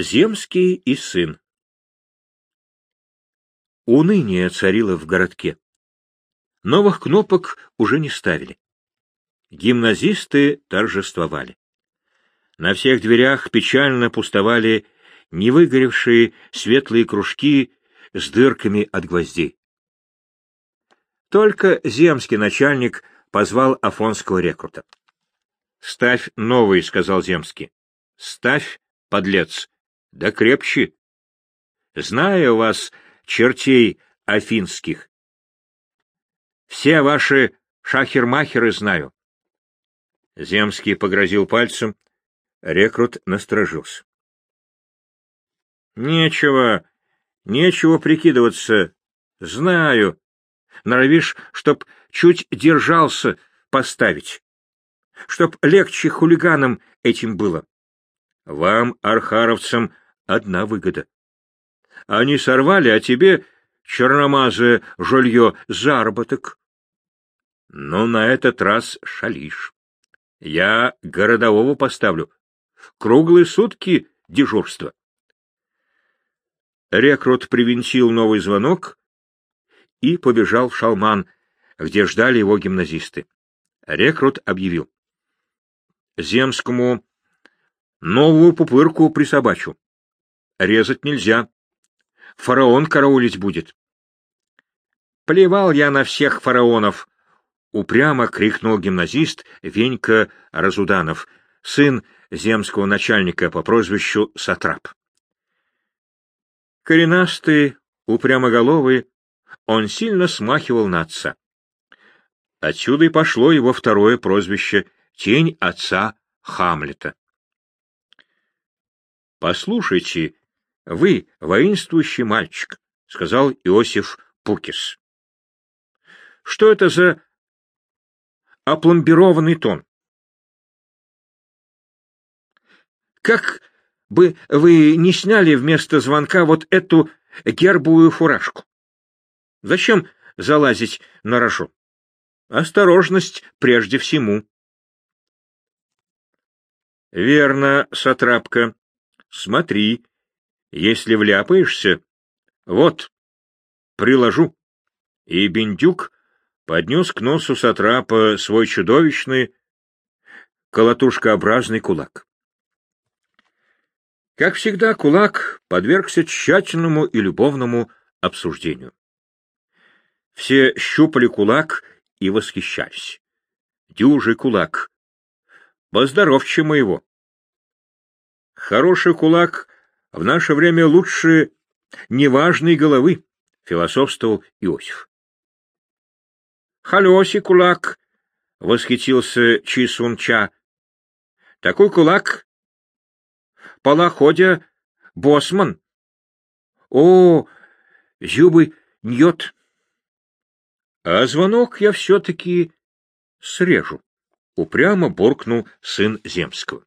Земский и сын. Уныние царило в городке. Новых кнопок уже не ставили. Гимназисты торжествовали. На всех дверях печально пустовали невыгоревшие светлые кружки с дырками от гвоздей. Только земский начальник позвал афонского рекрута. — Ставь новый, — сказал земский. — Ставь, подлец, да крепче. Знаю вас, чертей афинских. Все ваши шахермахеры знаю. Земский погрозил пальцем, рекрут насторожился. — Нечего, нечего прикидываться. Знаю. Норовишь, чтоб чуть держался поставить. Чтоб легче хулиганам этим было. Вам, архаровцам, одна выгода. Они сорвали, а тебе, черномазое жулье, заработок. Но на этот раз шалишь. Я городового поставлю. Круглые сутки дежурство. Рекрут привинтил новый звонок и побежал в шалман, где ждали его гимназисты. Рекрут объявил. Земскому новую пупырку присобачу. Резать нельзя. Фараон караулить будет. Плевал я на всех фараонов, — упрямо крикнул гимназист Венька Разуданов, сын земского начальника по прозвищу Сатрап. Коренастый, упрямоголовый, он сильно смахивал на отца. Отсюда и пошло его второе прозвище — тень отца Хамлета. «Послушайте, вы, воинствующий мальчик», — сказал Иосиф Пукис. «Что это за опломбированный тон? Как бы вы не сняли вместо звонка вот эту гербовую фуражку? Зачем залазить на рожу? Осторожность прежде всему. Верно, Сатрапка. Смотри, если вляпаешься, вот, приложу. И Бендюк поднес к носу Сатрапа свой чудовищный колотушкообразный кулак. Как всегда, кулак подвергся тщательному и любовному обсуждению. Все щупали кулак и восхищались. Дюжий кулак. Поздоровче моего. Хороший кулак в наше время лучше неважной головы, философствовал Иосиф. Халёси кулак, восхитился Чисунча. Такой кулак полоходя босман. О, зубы ньет. А звонок я все-таки срежу, упрямо буркнул сын Земского.